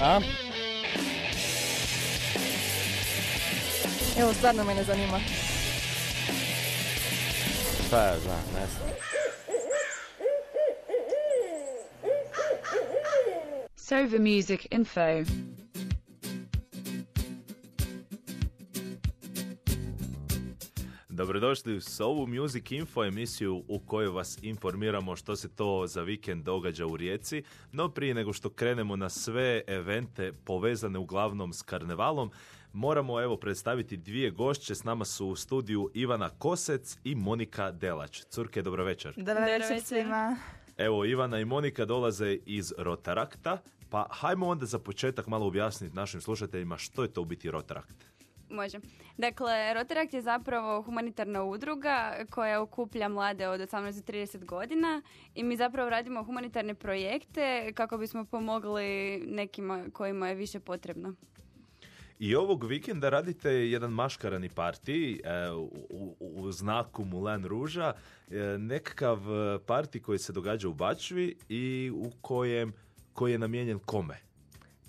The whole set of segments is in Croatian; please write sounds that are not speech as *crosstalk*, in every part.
Ah. A? Evo, stvarno me ne zanima. Šta ja znam, ne znam. Sova Music Info. Dobrodošli u Sovu Music Info emisiju u kojoj vas informiramo što se to za vikend događa u Rijeci, no prije nego što krenemo na sve evente povezane uglavnom s karnevalom, moramo evo predstaviti dvije gošće, s nama su u studiju Ivana Kosec i Monika Delać. Curke, dobro večer. Dobar večer svima. Evo, Ivana i Monika dolaze iz Rotarakta, pa hajmo onda za početak malo objasniti našim slušateljima što je to u biti Rotarakt. Može. Dakle, Rotaract je zapravo humanitarna udruga koja okuplja mlade od 18 do 30 godina i mi zapravo radimo humanitarne projekte kako bismo pomogli nekima kojima je više potrebno. I ovog vikenda radite jedan maškarani partij e, u, u, znaku Mulan Ruža, e, nekakav e, partij koji se događa u Bačvi i u kojem koji je namijenjen kome?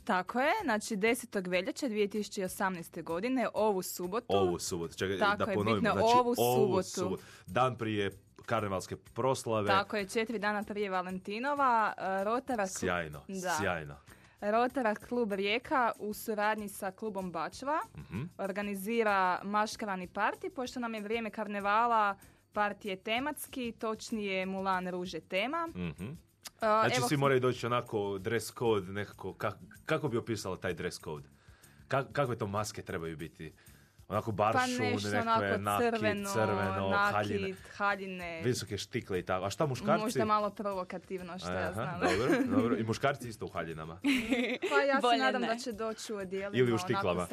Tako je, znači 10. veljače 2018. godine, ovu subotu. Ovu subotu, čekaj Tako da je, ponovimo. bitno, znači, ovu subotu. Dan prije karnevalske proslave. Tako je, četiri dana prije Valentinova, e, Rotara... Sjajno, Da. sjajno. Rotara klub Rijeka u suradnji sa klubom Bačva Mhm. organizira maškarani parti, pošto nam je vrijeme karnevala partije tematski, točnije Mulan Ruže tema. Mhm. Znači evo, svi moraju doći onako dress code, nekako, kak- kako bi opisala taj dress code? Ka- kakve to maske trebaju biti? Onako pa baršun, nešto nekakve onako naki, crveno, crveno, haljine, nakit, haljine, visoke štikle i tako. A šta muškarci? možda malo provokativno, što ja Aha, znam. dobro, *laughs* dobro. I muškarci isto u haljinama. Pa ja se Bolje nadam ne. da će doći u odijelima, Ili u štiklama.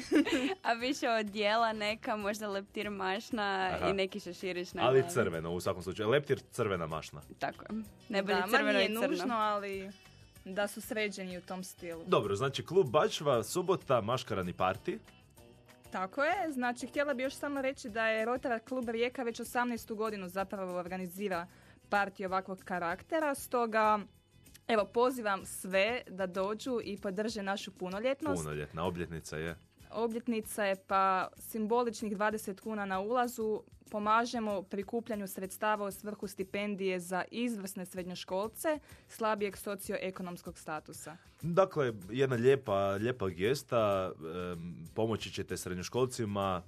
*laughs* A više od dijela neka, možda leptir mašna Aha. i neki šeširić na Ali crveno u svakom slučaju. Leptir crvena mašna. Tako je. Najbolje da, ma crveno nije i crno. nužno, ali da su sređeni u tom stilu. Dobro, znači klub Bačva, subota, maškarani parti. Tako je, znači htjela bi još samo reći da je Rotara klub Rijeka već 18. godinu zapravo organizira partiju ovakvog karaktera, stoga evo pozivam sve da dođu i podrže našu punoljetnost. Punoljetna obljetnica je. Obljetnica je pa simboličnih 20 kuna na ulazu. Pomažemo prikupljanju sredstava u svrhu stipendije za izvrsne srednjoškolce slabijeg socioekonomskog statusa. Dakle, jedna lijepa, lijepa gesta, pomoći ćete srednjoškolcima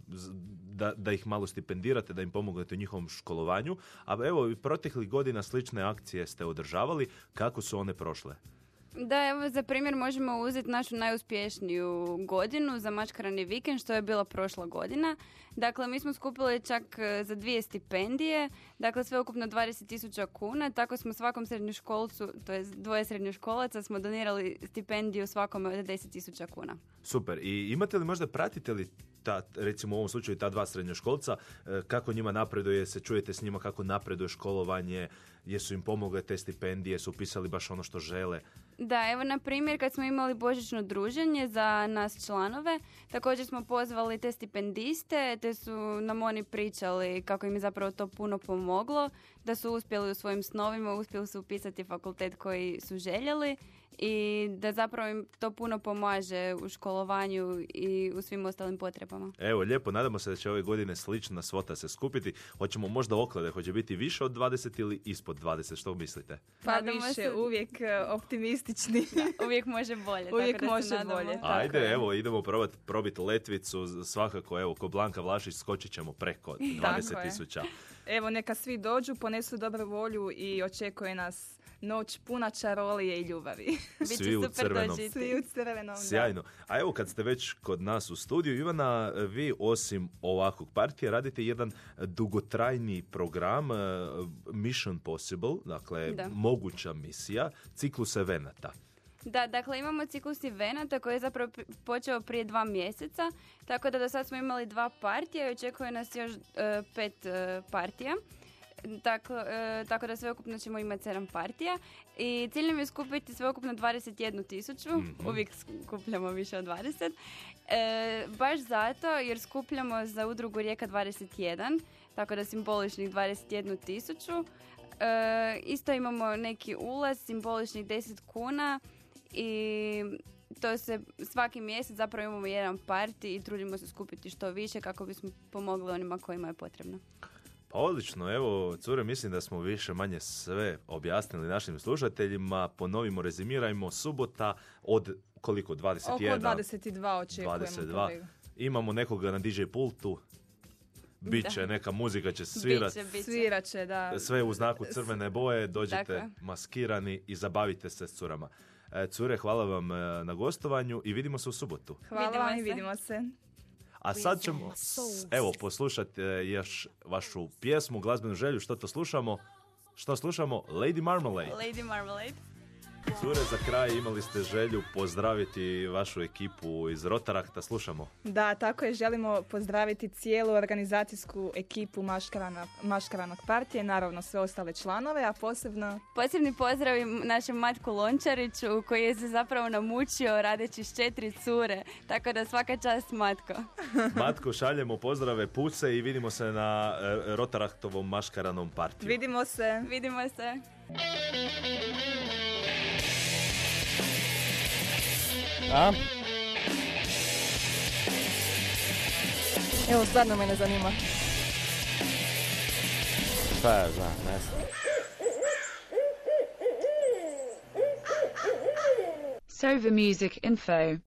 da, da ih malo stipendirate, da im pomognete u njihovom školovanju. A evo, i proteklih godina slične akcije ste održavali. Kako su one prošle? Da, evo za primjer možemo uzeti našu najuspješniju godinu za mačkarani vikend, što je bila prošla godina. Dakle, mi smo skupili čak e, za dvije stipendije, dakle sve ukupno 20.000 kuna, tako smo svakom srednjoškolcu, to je dvoje srednjoškolaca, smo donirali stipendiju svakome od 10.000 kuna. Super. I imate li možda, pratite li ta, recimo u ovom slučaju ta dva srednjoškolca, e, kako njima napreduje, se čujete s njima kako napreduje školovanje, jesu im pomogle te stipendije, su upisali baš ono što žele. Da, evo na primjer kad smo imali božićno druženje za nas članove, također smo pozvali te stipendiste, te su nam oni pričali kako im je zapravo to puno pomoglo, da su uspjeli u svojim snovima, uspjeli su upisati fakultet koji su željeli i da zapravo im to puno pomaže u školovanju i u svim ostalim potrebama. Evo, lijepo, nadamo se da će ove godine slična svota se skupiti. Hoćemo možda oklade, hoće biti više od 20 ili ispod 20, što mislite? Pa Nadamo više, se- uvijek e, optimistični. Uvijek može bolje. Uvijek *laughs* tako da može nadamo. bolje. Tako Ajde, evo, idemo probati probiti letvicu, svakako, evo, ko Blanka Vlašić skočit ćemo preko *laughs* 20 je. tisuća. Evo, neka svi dođu, ponesu dobru volju i očekuje nas noć puna čarolije i ljubavi. *laughs* Svi u crvenom. Svi u crvenom. Sjajno. A evo kad ste već kod nas u studiju, Ivana, vi osim ovakvog partija radite jedan dugotrajni program eh, Mission Possible, dakle Da. moguća misija, ciklus evenata. Da, dakle imamo ciklus evenata koji je zapravo počeo prije dva mjeseca, tako da do sad smo imali dva partija i očekuje nas još e, pet e, partija. Tako, e, tako da sveukupno ćemo imati sedam partija i cilj nam je skupiti sveukupno 21 tisuću, uvijek skupljamo više od 20. E, baš zato jer skupljamo za udrugu Rijeka 21, tako da simboličnih 21 tisuću. E, isto imamo neki ulaz, simboličnih 10 kuna i to se svaki mjesec zapravo imamo jedan parti i trudimo se skupiti što više kako bismo pomogli onima kojima je potrebno. Pa odlično, evo, cure, mislim da smo više manje sve objasnili našim slušateljima. Ponovimo, rezimirajmo, subota od koliko, 21? Oko 22 očekujemo. 22. kolegu. Imamo nekoga na DJ pultu, Biće, neka muzika će svirat, Biće, biće. Svirat će, da. sve u znaku crvene boje, dođite je. maskirani i zabavite se s curama. E, Cure, hvala vam e, na gostovanju i vidimo se u subotu. Hvala Vidimo vam i se. vidimo se. A sad ćemo, evo, poslušati e, još vašu pjesmu, glazbenu želju, što to slušamo? Što slušamo? Lady Marmalade. Lady Marmalade. Cure, za kraj imali ste želju pozdraviti vašu ekipu iz Rotarakta, slušamo. Da, tako je. Želimo pozdraviti cijelu organizacijsku ekipu Maškarana, Maškaranog partije, naravno sve ostale članove, a posebno Posebni pozdrav i našem Matku Lončariću koji je se zapravo namučio radeći s četiri cure, tako da svaka čast Matko. *laughs* Matko, šaljemo pozdrave, puce i vidimo se na e, Rotaraktovom maškaranom partiju. vidimo se. Vidimo se. Ah. A? Evo, stvarno me ne zanima. Šta ja znam, ne znam. Sova Music Info.